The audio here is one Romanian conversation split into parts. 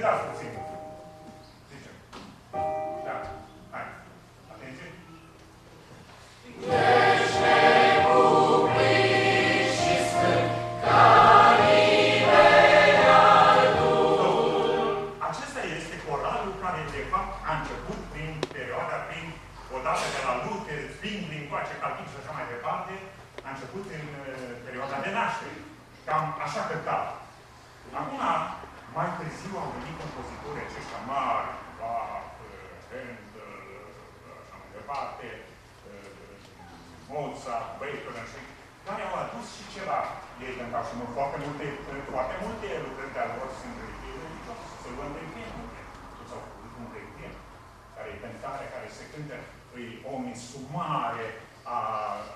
Gracias. Departe, uh, Mozart, Beethoven și care au adus și ceva. Ei cântau și mult, foarte multe, foarte multe lucrări de-al lor sunt religioase. Să luăm de exemplu. Toți au făcut un requiem, care e cântare, care se cântă, e o insumare a,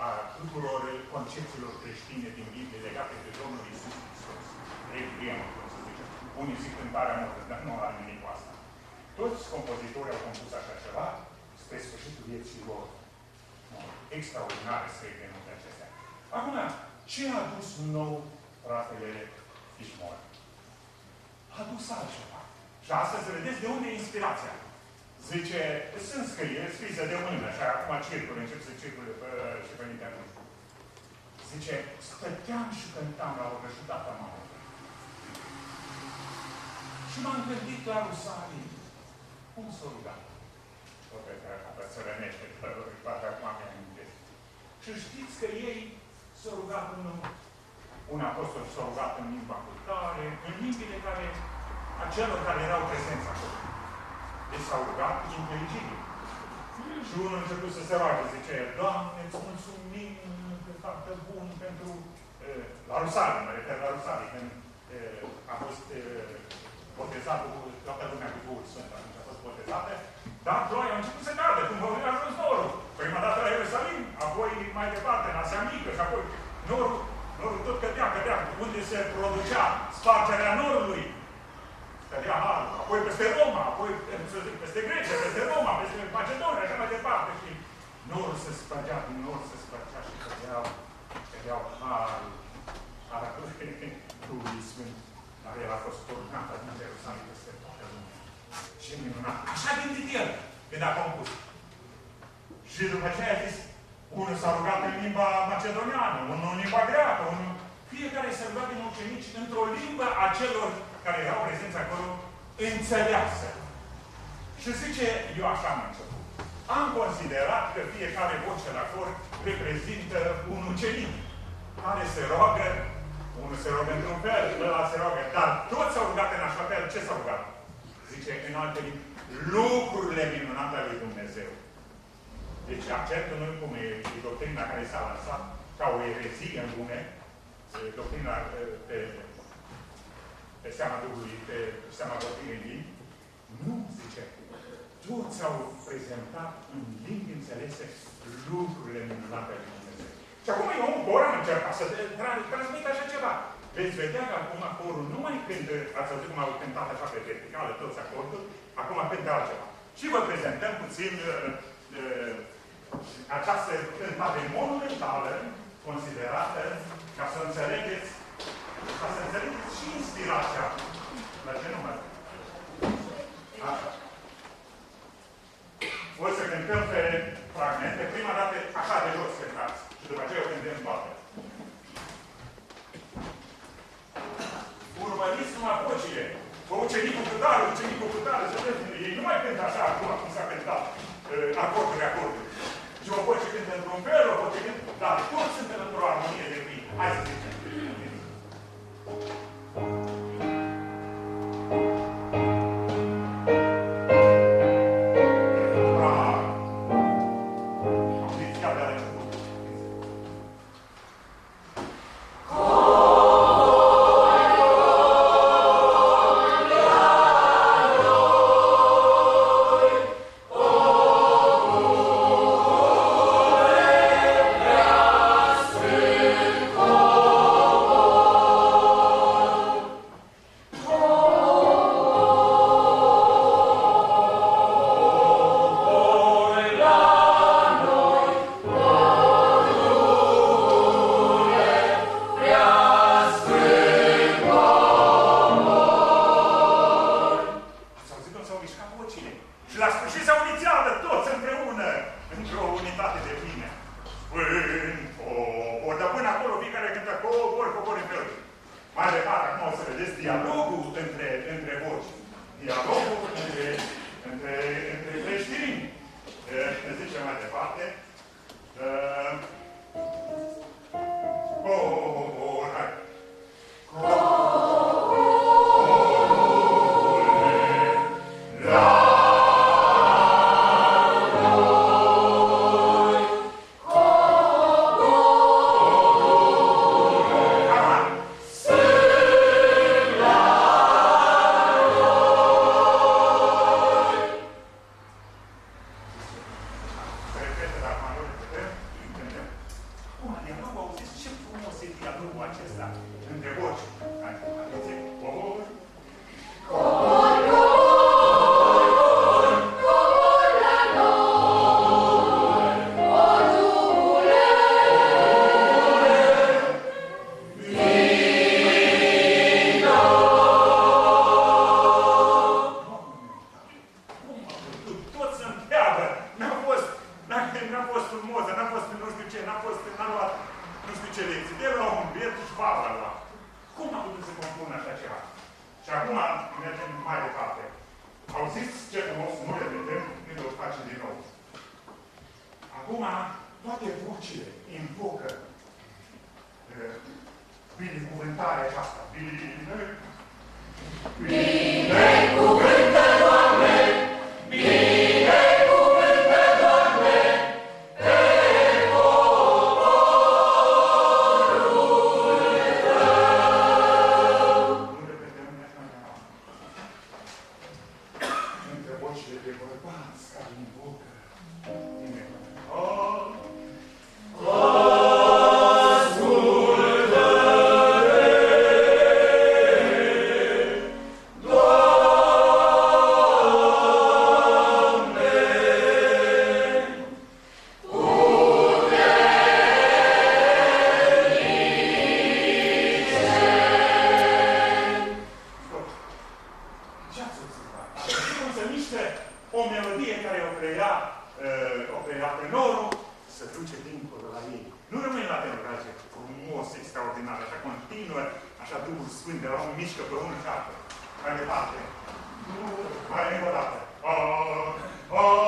a tuturor concepțiilor creștine din Biblie legate de Domnul Iisus Hristos. Requiem, cum să zicem. Unii zic cântarea multă, dar nu are nimic cu asta. Toți compozitorii au compus așa ceva spre sfârșitul vieții lor. Extraordinare să de acestea. Acum, ce a adus nou fratele Fișmor? A adus altceva. Și astăzi vedeți de unde e inspirația. Zice, sunt scrieri scrise de mână și acum circule, încep să circule pe, și pe internet. Zice, stăteam și cântam la o rășudată mare. Și m-am gândit la Rusalii. Cum s-o ruga? O pe care acum se rănește, poate acum mi amintesc. Și știți că ei s-au rugat în un apostol s-a rugat în limba cu tare, în limbile care, a celor care erau prezenți acolo. Deci s-au rugat inteligibil. Și unul a început să se roage, zice, Doamne, îți mulțumim, Tată bun, pentru... Uh, la Rusalii, mă refer la Rusalii, când uh, a fost uh, botezat toată lumea cu Duhul Sfânt, atunci a fost botezată, dar ploaia a început să cadă, cum a ajuns norul. Prima dată la Ierusalim, apoi mai departe, în Asia Mică, și apoi norul, norul tot cădea, cădea, unde se producea spargerea norului. Cădea harul, apoi peste Roma, apoi, să zic, peste Grecia, peste Roma, peste Macedonia, așa mai departe, și norul se spărgea, din nor se spărgea și cădeau, cădeau harul, harul Duhului Sfânt, dar el a fost turnat din Ierusalim peste toată lumea. Ce minunat! Așa a gândit el când a compus. Și după aceea a zis, unul s-a rugat în limba macedoniană, unul în limba greacă, unul... Fiecare s-a rugat din ucenici într-o limbă a celor care erau prezenți acolo, înțeleasă. Și zice, eu așa am început. Am considerat că fiecare voce la cor reprezintă un ucenic care se roagă, unul se roagă într-un fel, ăla se roagă, dar toți s-au rugat în așa fel. Ce s-au rugat? Zice, în alte limbi, lucrurile minunate ale lui Dumnezeu. Deci acceptă noi cum e, e doctrina care s-a lansat ca o erezie în lume, doctrina pe, pe seama Duhului, pe seama doctrinei limbi. Nu, zice, toți au prezentat în limbi înțelese lucrurile minunate ale Dumnezeu. Și acum eu un cor am încercat să transmit așa ceva. Veți vedea că acum corul nu mai cântă, ați auzit cum au cântat așa pe verticală toți acorduri, acum cântă altceva. Și vă prezentăm puțin uh, uh, această cântare monumentală, considerată, ca să înțelegeți, ca să înțelegeți și inspirația. La ce număr? Așa. O să cântăm pe fragmente. Prima dată, așa de jos cântați. Și după aceea o cântăm toate. Urmăriți numai vocile. Vă ucenicul cu tare, ucenicul cu tare, să vedeți. Ei nu mai cântă așa acum, cum s-a cântat. Uh, acorduri, acorduri. Și o voce cântă într-un fel, o voce cântă... Dar toți suntem într-o dialogul între, între voci. Dialogul între, între, între creștini. Ne zice mai departe. Uh, nu știu ce lecții. De la un biet și baba la. Cum a putut să compună așa ceva? Și acum mergem mai departe. Auziți ce frumos, nu repetăm, ne o face din nou. Acum, toate vocile invocă uh, binecuvântarea aceasta. Bine, Nu Între vocile de bărbați care invocă binecuvântarea. Ce Mai departe. Mai încă o dată. Oh, oh,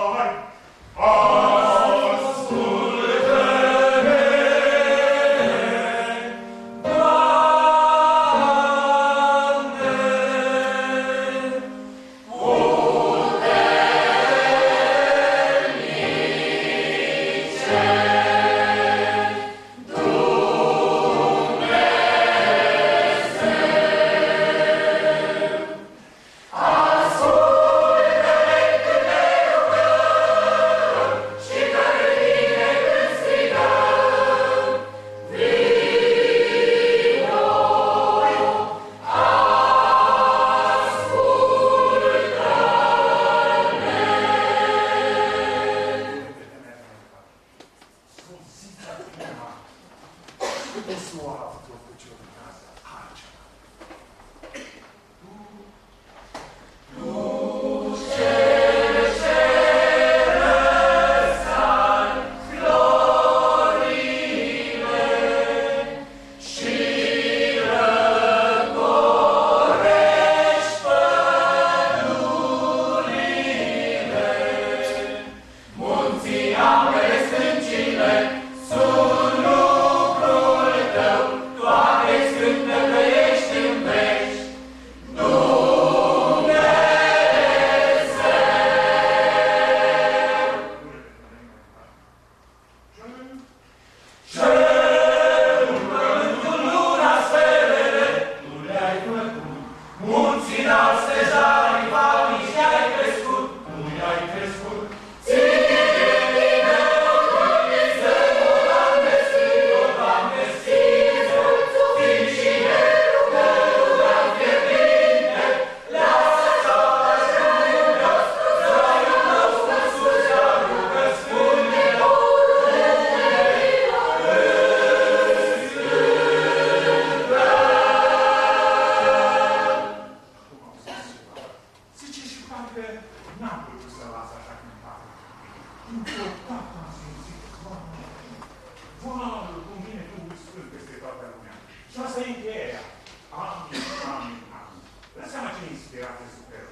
ce